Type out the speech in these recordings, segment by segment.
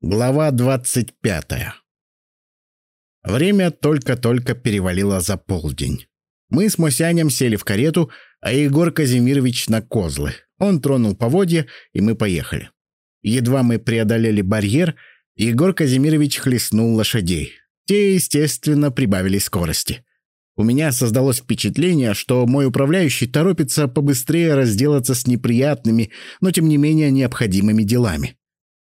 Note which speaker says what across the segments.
Speaker 1: Глава двадцать пятая. Время только-только перевалило за полдень. Мы с Мосянем сели в карету, а Егор Казимирович на козлы. Он тронул поводья, и мы поехали. Едва мы преодолели барьер, Егор Казимирович хлестнул лошадей. Те, естественно, прибавили скорости. У меня создалось впечатление, что мой управляющий торопится побыстрее разделаться с неприятными, но тем не менее необходимыми делами.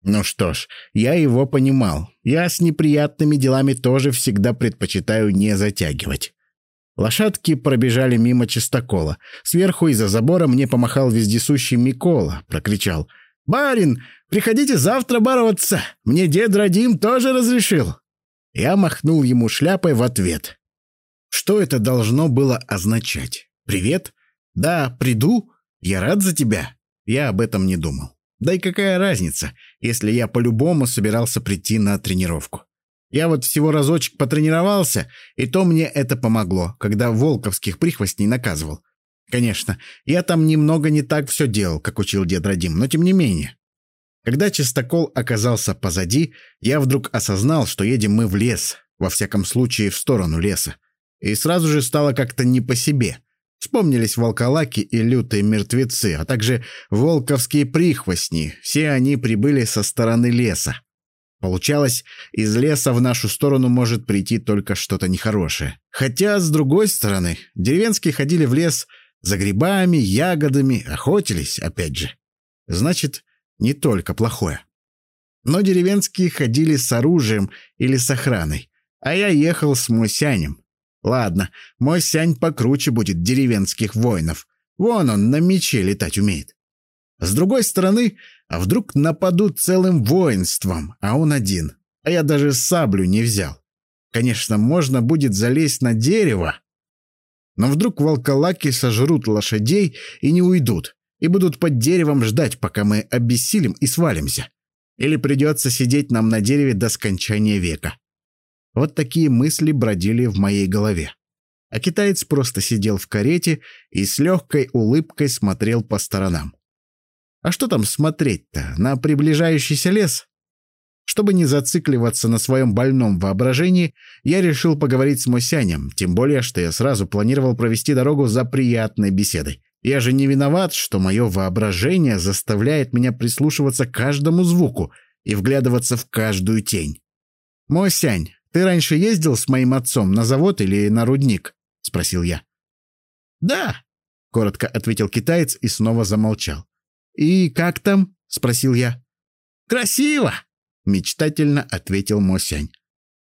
Speaker 1: Ну что ж, я его понимал. Я с неприятными делами тоже всегда предпочитаю не затягивать. Лошадки пробежали мимо чистокола. Сверху из-за забора мне помахал вездесущий Микола, прокричал. «Барин, приходите завтра бороться! Мне дед Радим тоже разрешил!» Я махнул ему шляпой в ответ. Что это должно было означать? «Привет? Да, приду. Я рад за тебя». Я об этом не думал. Да и какая разница, если я по-любому собирался прийти на тренировку. Я вот всего разочек потренировался, и то мне это помогло, когда волковских прихвостней наказывал. Конечно, я там немного не так все делал, как учил дед Радим, но тем не менее. Когда чистокол оказался позади, я вдруг осознал, что едем мы в лес, во всяком случае в сторону леса. И сразу же стало как-то не по себе. Вспомнились волколаки и лютые мертвецы, а также волковские прихвостни. Все они прибыли со стороны леса. Получалось, из леса в нашу сторону может прийти только что-то нехорошее. Хотя, с другой стороны, деревенские ходили в лес за грибами, ягодами, охотились, опять же. Значит, не только плохое. Но деревенские ходили с оружием или с охраной, а я ехал с Мусянем. Ладно, мой сянь покруче будет деревенских воинов. Вон он на мече летать умеет. С другой стороны, а вдруг нападут целым воинством, а он один. А я даже саблю не взял. Конечно, можно будет залезть на дерево. Но вдруг волколаки сожрут лошадей и не уйдут, и будут под деревом ждать, пока мы обессилим и свалимся. Или придется сидеть нам на дереве до скончания века. Вот такие мысли бродили в моей голове. А китаец просто сидел в карете и с легкой улыбкой смотрел по сторонам. А что там смотреть-то? На приближающийся лес? Чтобы не зацикливаться на своем больном воображении, я решил поговорить с Мосянем, тем более, что я сразу планировал провести дорогу за приятной беседой. Я же не виноват, что мое воображение заставляет меня прислушиваться к каждому звуку и вглядываться в каждую тень. «Мосянь, ты раньше ездил с моим отцом на завод или на рудник?» — спросил я. «Да», — коротко ответил китаец и снова замолчал. «И как там?» — спросил я. «Красиво!» — мечтательно ответил Мосянь.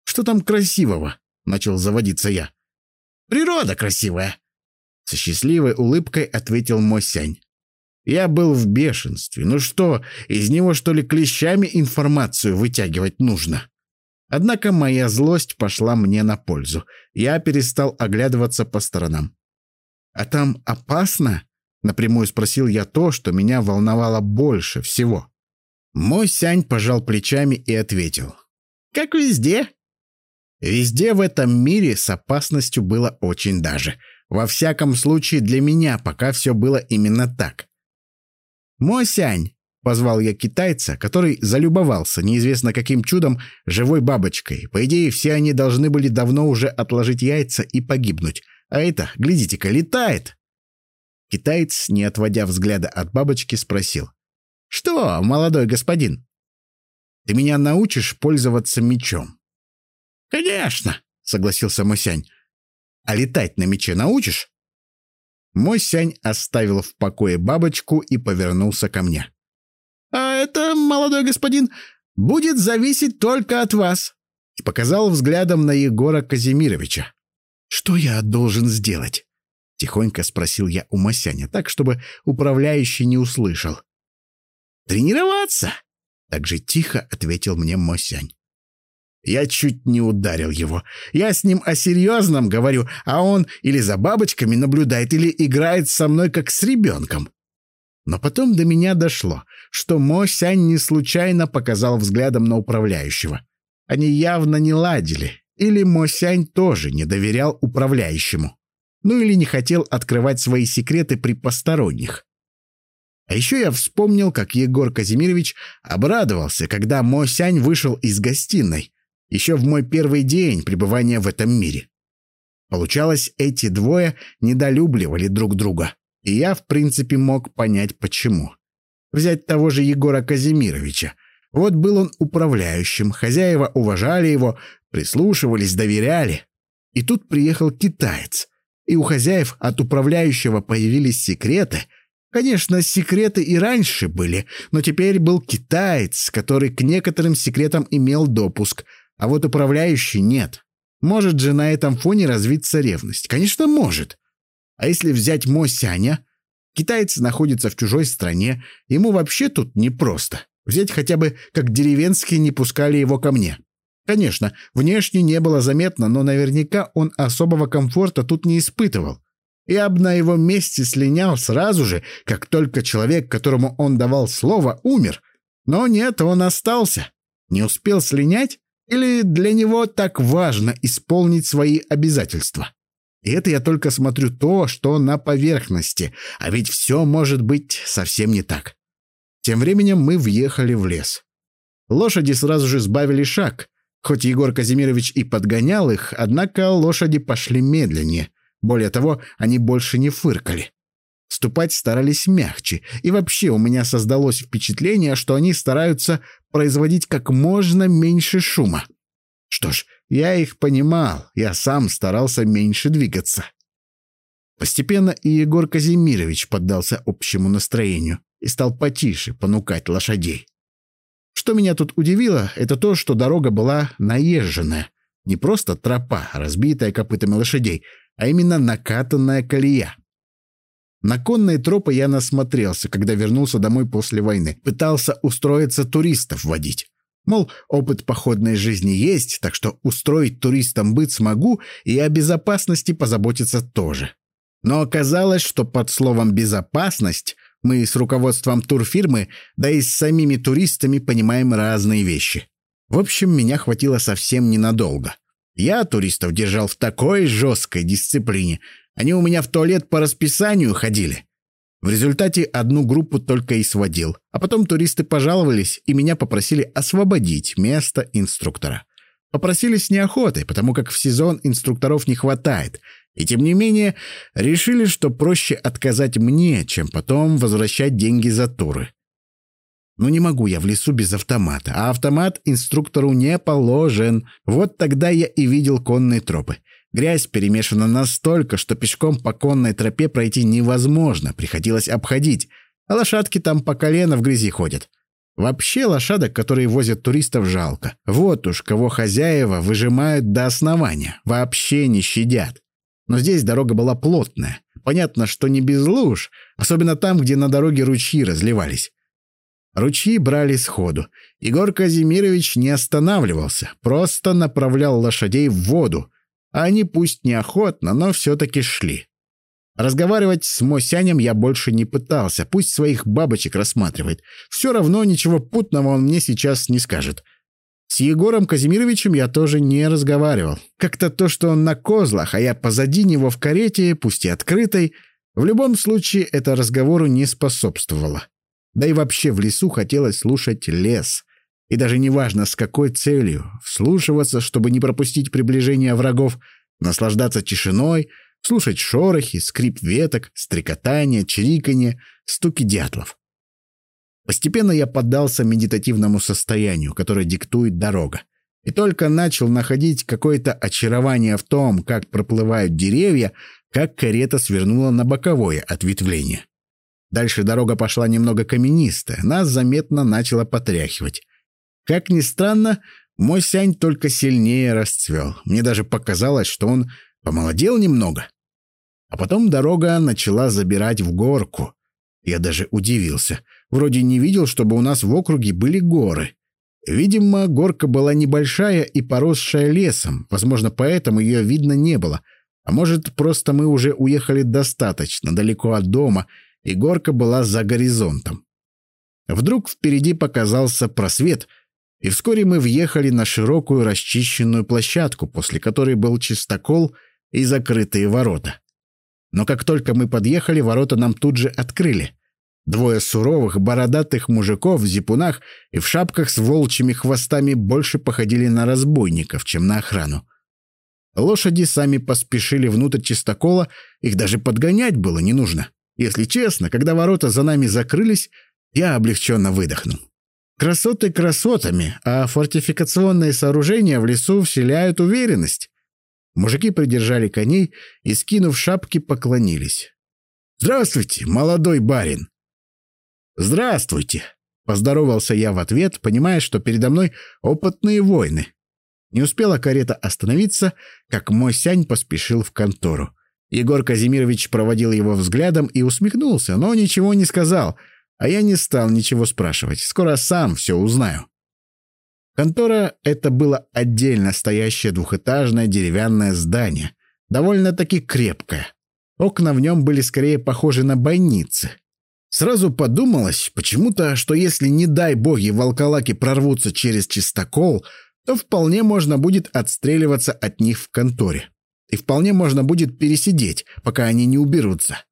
Speaker 1: «Что там красивого?» — начал заводиться я. «Природа красивая!» Со счастливой улыбкой ответил Мосянь. Я был в бешенстве. Ну что, из него что ли клещами информацию вытягивать нужно? Однако моя злость пошла мне на пользу. Я перестал оглядываться по сторонам. «А там опасно?» — напрямую спросил я то, что меня волновало больше всего. Мой Сянь пожал плечами и ответил. «Как везде». Везде в этом мире с опасностью было очень даже. Во всяком случае для меня пока все было именно так. «Мой Сянь, Позвал я китайца, который залюбовался неизвестно каким чудом живой бабочкой. По идее, все они должны были давно уже отложить яйца и погибнуть. А это, глядите-ка, летает. Китаец, не отводя взгляда от бабочки, спросил. «Что, молодой господин, ты меня научишь пользоваться мечом?» «Конечно», — согласился Мосянь. «А летать на мече научишь?» Мосянь оставил в покое бабочку и повернулся ко мне. А это, молодой господин, будет зависеть только от вас. И показал взглядом на Егора Казимировича. Что я должен сделать? Тихонько спросил я у Масяня, так, чтобы управляющий не услышал. «Тренироваться!» — так же тихо ответил мне Мосянь. Я чуть не ударил его. Я с ним о серьезном говорю, а он или за бабочками наблюдает, или играет со мной, как с ребенком. Но потом до меня дошло, что Мо Сянь не случайно показал взглядом на управляющего. Они явно не ладили, или Мо Сянь тоже не доверял управляющему. Ну или не хотел открывать свои секреты при посторонних. А еще я вспомнил, как Егор Казимирович обрадовался, когда Мосянь вышел из гостиной, еще в мой первый день пребывания в этом мире. Получалось, эти двое недолюбливали друг друга, и я, в принципе, мог понять, почему. Взять того же Егора Казимировича. Вот был он управляющим, хозяева уважали его, прислушивались, доверяли. И тут приехал китаец, и у хозяев от управляющего появились секреты — Конечно, секреты и раньше были, но теперь был китаец, который к некоторым секретам имел допуск, а вот управляющий нет. Может же на этом фоне развиться ревность? Конечно, может. А если взять Мо Сяня? Китаец находится в чужой стране, ему вообще тут непросто. Взять хотя бы, как деревенские не пускали его ко мне. Конечно, внешне не было заметно, но наверняка он особого комфорта тут не испытывал. Я бы на его месте слинял сразу же, как только человек, которому он давал слово, умер. Но нет, он остался. Не успел слинять? Или для него так важно исполнить свои обязательства? И это я только смотрю то, что на поверхности, а ведь все может быть совсем не так. Тем временем мы въехали в лес. Лошади сразу же сбавили шаг. Хоть Егор Казимирович и подгонял их, однако лошади пошли медленнее. Более того, они больше не фыркали. Ступать старались мягче, и вообще у меня создалось впечатление, что они стараются производить как можно меньше шума. Что ж, я их понимал, я сам старался меньше двигаться. Постепенно и Егор Казимирович поддался общему настроению и стал потише понукать лошадей. Что меня тут удивило, это то, что дорога была наезженная. Не просто тропа, разбитая копытами лошадей, а именно накатанная колея. На конные тропы я насмотрелся, когда вернулся домой после войны. Пытался устроиться туристов водить. Мол, опыт походной жизни есть, так что устроить туристам быт смогу и о безопасности позаботиться тоже. Но оказалось, что под словом «безопасность» мы с руководством турфирмы, да и с самими туристами понимаем разные вещи. В общем, меня хватило совсем ненадолго. Я туристов держал в такой жесткой дисциплине. Они у меня в туалет по расписанию ходили. В результате одну группу только и сводил. А потом туристы пожаловались и меня попросили освободить место инструктора. Попросили с неохотой, потому как в сезон инструкторов не хватает. И тем не менее, решили, что проще отказать мне, чем потом возвращать деньги за туры. Но не могу я в лесу без автомата, а автомат инструктору не положен. Вот тогда я и видел конные тропы. Грязь перемешана настолько, что пешком по конной тропе пройти невозможно, приходилось обходить, а лошадки там по колено в грязи ходят. Вообще лошадок, которые возят туристов, жалко. Вот уж кого хозяева выжимают до основания, вообще не щадят. Но здесь дорога была плотная. Понятно, что не без луж, особенно там, где на дороге ручьи разливались. Ручьи брали сходу. Егор Казимирович не останавливался, просто направлял лошадей в воду, а они пусть неохотно, но все-таки шли. Разговаривать с Мосянем я больше не пытался, пусть своих бабочек рассматривает. Все равно ничего путного он мне сейчас не скажет. С Егором Казимировичем я тоже не разговаривал. Как-то то, что он на козлах, а я позади него в карете, пусть и открытой, в любом случае это разговору не способствовало. Да и вообще в лесу хотелось слушать лес. И даже неважно, с какой целью. Вслушиваться, чтобы не пропустить приближение врагов, наслаждаться тишиной, слушать шорохи, скрип веток, стрекотание, чириканье, стуки дятлов. Постепенно я поддался медитативному состоянию, которое диктует дорога. И только начал находить какое-то очарование в том, как проплывают деревья, как карета свернула на боковое ответвление. Дальше дорога пошла немного каменистая, нас заметно начало потряхивать. Как ни странно, мой сянь только сильнее расцвел. Мне даже показалось, что он помолодел немного. А потом дорога начала забирать в горку. Я даже удивился. Вроде не видел, чтобы у нас в округе были горы. Видимо, горка была небольшая и поросшая лесом. Возможно, поэтому ее видно не было. А может, просто мы уже уехали достаточно далеко от дома — и горка была за горизонтом. Вдруг впереди показался просвет, и вскоре мы въехали на широкую расчищенную площадку, после которой был чистокол и закрытые ворота. Но как только мы подъехали, ворота нам тут же открыли. Двое суровых, бородатых мужиков в зипунах и в шапках с волчьими хвостами больше походили на разбойников, чем на охрану. Лошади сами поспешили внутрь чистокола, их даже подгонять было не нужно. Если честно, когда ворота за нами закрылись, я облегченно выдохнул. Красоты красотами, а фортификационные сооружения в лесу вселяют уверенность. Мужики придержали коней и, скинув шапки, поклонились. «Здравствуйте, молодой барин!» «Здравствуйте!» — поздоровался я в ответ, понимая, что передо мной опытные воины. Не успела карета остановиться, как мой сянь поспешил в контору. Егор Казимирович проводил его взглядом и усмехнулся, но ничего не сказал, а я не стал ничего спрашивать. Скоро сам все узнаю. Контора — это было отдельно стоящее двухэтажное деревянное здание, довольно-таки крепкое. Окна в нем были скорее похожи на бойницы. Сразу подумалось почему-то, что если, не дай боги, волколаки прорвутся через чистокол, то вполне можно будет отстреливаться от них в конторе. И вполне можно будет пересидеть, пока они не уберутся.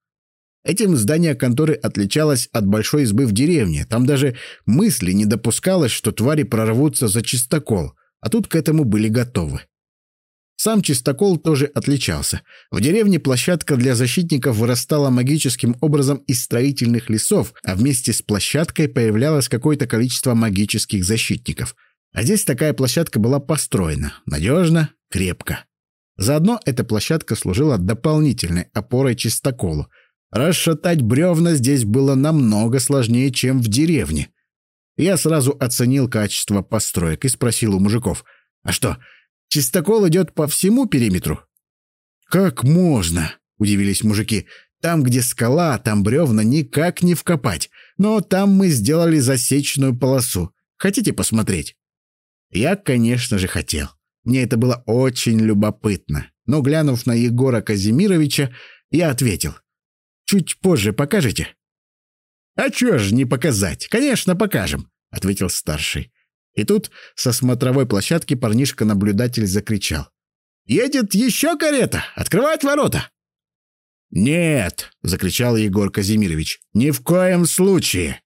Speaker 1: Этим здание конторы отличалось от большой избы в деревне. Там даже мысли не допускалось, что твари прорвутся за чистокол, а тут к этому были готовы. Сам чистокол тоже отличался. В деревне площадка для защитников вырастала магическим образом из строительных лесов, а вместе с площадкой появлялось какое-то количество магических защитников. А здесь такая площадка была построена. Надежно, крепко. Заодно эта площадка служила дополнительной опорой чистоколу. Расшатать бревна здесь было намного сложнее, чем в деревне. Я сразу оценил качество построек и спросил у мужиков, «А что, чистокол идет по всему периметру?» «Как можно?» — удивились мужики. «Там, где скала, там бревна никак не вкопать. Но там мы сделали засечную полосу. Хотите посмотреть?» Я, конечно же, хотел. Мне это было очень любопытно. Но, глянув на Егора Казимировича, я ответил. «Чуть позже покажете?» «А чё ж не показать? Конечно, покажем», — ответил старший. И тут со смотровой площадки парнишка-наблюдатель закричал. «Едет еще карета! Открывать ворота!» «Нет!» — закричал Егор Казимирович. «Ни в коем случае!»